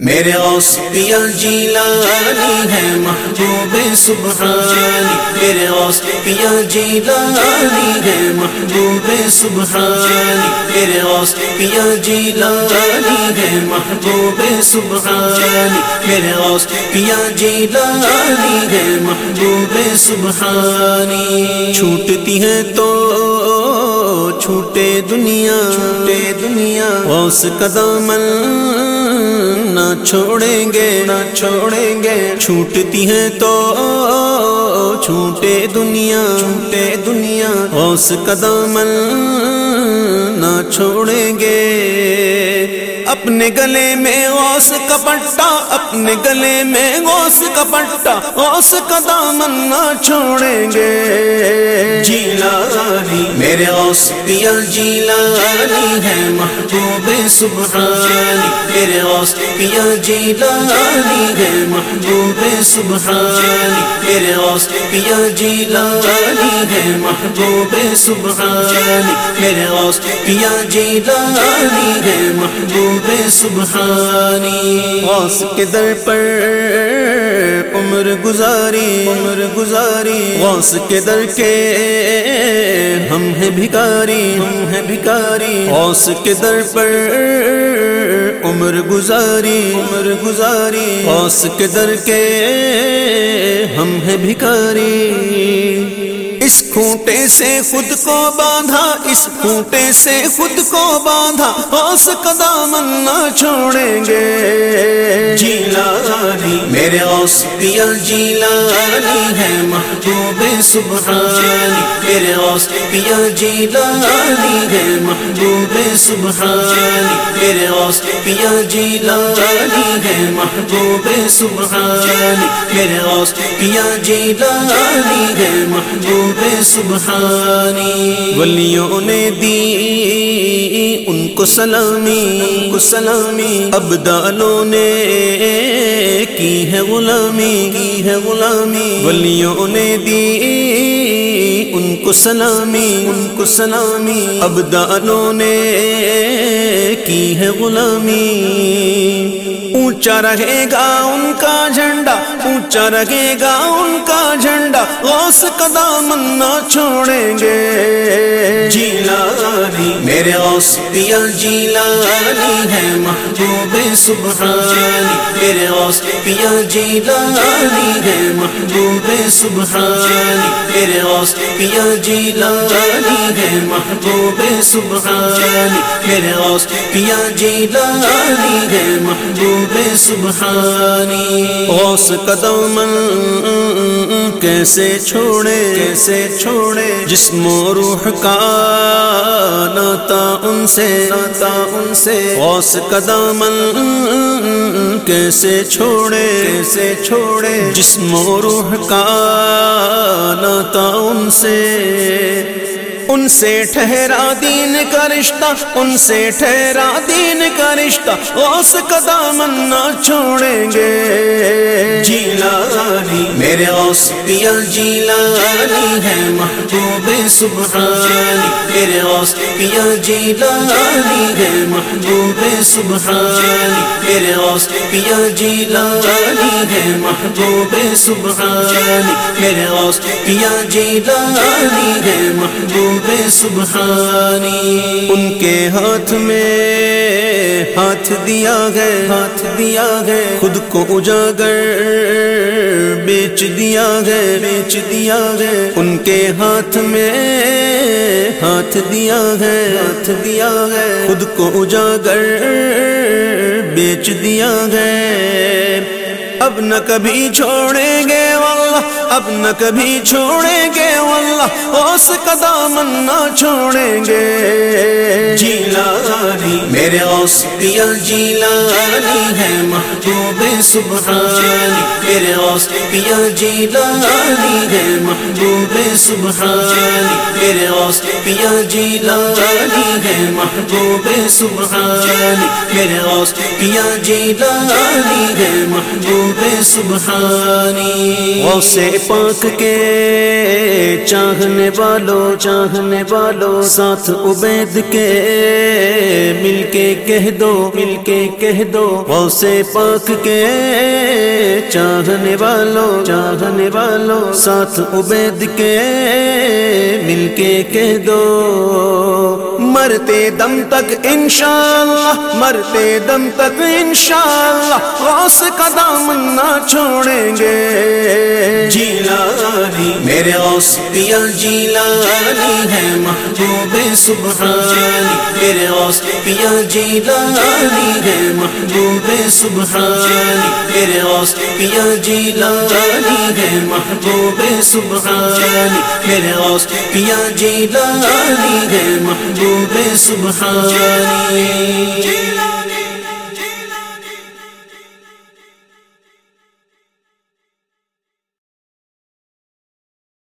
میرے غوث پیا جیلانی ہے محبوب سبحانی میرے غوث پیا جیلانی ہے محبوب سبحانی میرے غوث پیا جیلانی ہے محبوب سبحانی میرے غوث پیا جیلانی ہے محبوب سبحانی۔ چھوٹتی ہے تو چھوٹے دنیا چھوٹے دنیا غوث قدم نہ چھوڑیں گے، نہ چھوڑیں گے۔ چھوٹتی ہیں تو چھوٹے دنیا چھوٹے دنیا۔ اوس قدم نہ چھوڑیں گے۔ اپنے گلے میں غوث کا پٹا اپنے گلے میں غوث کا پٹا غوث کا دامن نہ چھوڑیں گے۔ جیلانی میرے غوث پیا جیلانی ہے محبوب سبحانی میرے غوث پیا جیلانی ہے محبوب سبحانی میرے غوث پیا جیلانی ہے محبوب سبحانی میرے غوث پیا جیلانی ہے محبوب سبحانی۔ غوث کے در پر عمر گزاری عمر گزاری۔ غوث کے در کے ہم ہیں بھکاری، ہم ہیں بھکاری۔ غوث کے در پر عمر گزاری عمر گزاری۔ غوث کے در کے ہم ہیں بھکاری۔ کھوٹے سے خود کو باندھا، اس کھوٹے سے خود کو باندھا اوس قدام نہ چھوڑیں گے۔ جیلانی، میرے اوس پیا جیلانی ہے محبوب سبحانی۔ میرے اوس پیا جیلانی ہے محبوب سبحانی۔ میرے اوس پیا جیلانی ہے محبوب سبحانی۔ میرے اوس پیا جیلانی ہے محبوب سبحانی۔ ولیوں نے دی ان کو سلامی۔ ان کو سلامی۔ اب دالوں نے کی ہے غلامی۔ کی ہے غلامی۔ ولیوں نے دی ان کو سلامی۔ ان کو سلامی۔ اب دالوں نے کی ہے غلامی۔ اونچا رہے گا ان کا جھنڈا، اونچا رہے گا ان کا جھنڈا، غوث قدام نہ چھوڑیں گے۔ جیلانی، میرے غوث پیا جیلانی ہے محبوب سبحانی۔ میرے غوث پیا جیلانی ہے محبوب سبحانی۔ میرے غوث پیا جیلانی ہے محبوب سبحانی۔ میرے غوث پیا جیلانی ہے محبوب سبحانی۔ غوث قدم کیسے چھوڑے؟ کیسے چھوڑے؟ جسم و روح کا ناتا ان سے۔ ناتا ان سے۔ غوث قدم کیسے چھوڑے؟ کیسے چھوڑے؟ جسم و روح کا ناتا ان سے۔ ان سے ٹھہرا دین کا رشتہ، ان سے ٹھہرا دین کا رشتہ اوس قدام نہ چھوڑیں گے۔ جیلانی، میرے اوس پیا جیلانی ہے، محبوب سبحانی۔ میرے اوس پیا جیلانی ہے، محبوب سبحانی۔ میرے اوس پیا جیلانی ہے، محبوب سبحانی۔ میرے اوس پیا جیلانی ہے، محبوب سبحانی۔ ان کے ہاتھ میں ہاتھ دیا گئے، ہاتھ دیا گئے۔ خود کو اجاگر بیچ دیا گئے، بیچ دیا گئے۔ ان کے ہاتھ میں ہاتھ دیا گئے، ہاتھ دیا گئے۔ خود کو اجاگر بیچ دیا گئے۔ اب نہ کبھی چھوڑیں گے واللہ، اب نہ کبھی چھوڑیں گے واللہ اوس قدام نہ چھوڑیں گے۔ جیلانی، میرے اوس پیا جیلانی ہے محبوب سبحانی۔ میرے اوس پیا جیلانی ہے محبوب سبحانی۔ میرے اوس پیا جیلانی ہے محبوب سبحانی۔ میرے اوس پیا جیلانی ہے محبوب محبوب سبحانی۔ غوث پاک کے چاہنے والوں چاہنے والوں ساتھ عبید کے مل کے کہہ دو، مل کے کہہ دو۔ غوث پاک کے چاہنے والوں چاہنے والوں ساتھ عبید کے مل کے کہہ دو۔ مرتے دم تک انشاءاللہ مرتے دم تک انشاءاللہ غوث کا دامن نہ چھوڑیں گے۔ میرے غوث جیلانی ہے محبوب سبحانی، میرے غوث پیا جیلانی ہے محبوب سبحانی، میرے غوث پیا جیلانی ہے محبوب سبحانی، میرے غوث پیا جیلانی ہے محبوب سبحانی۔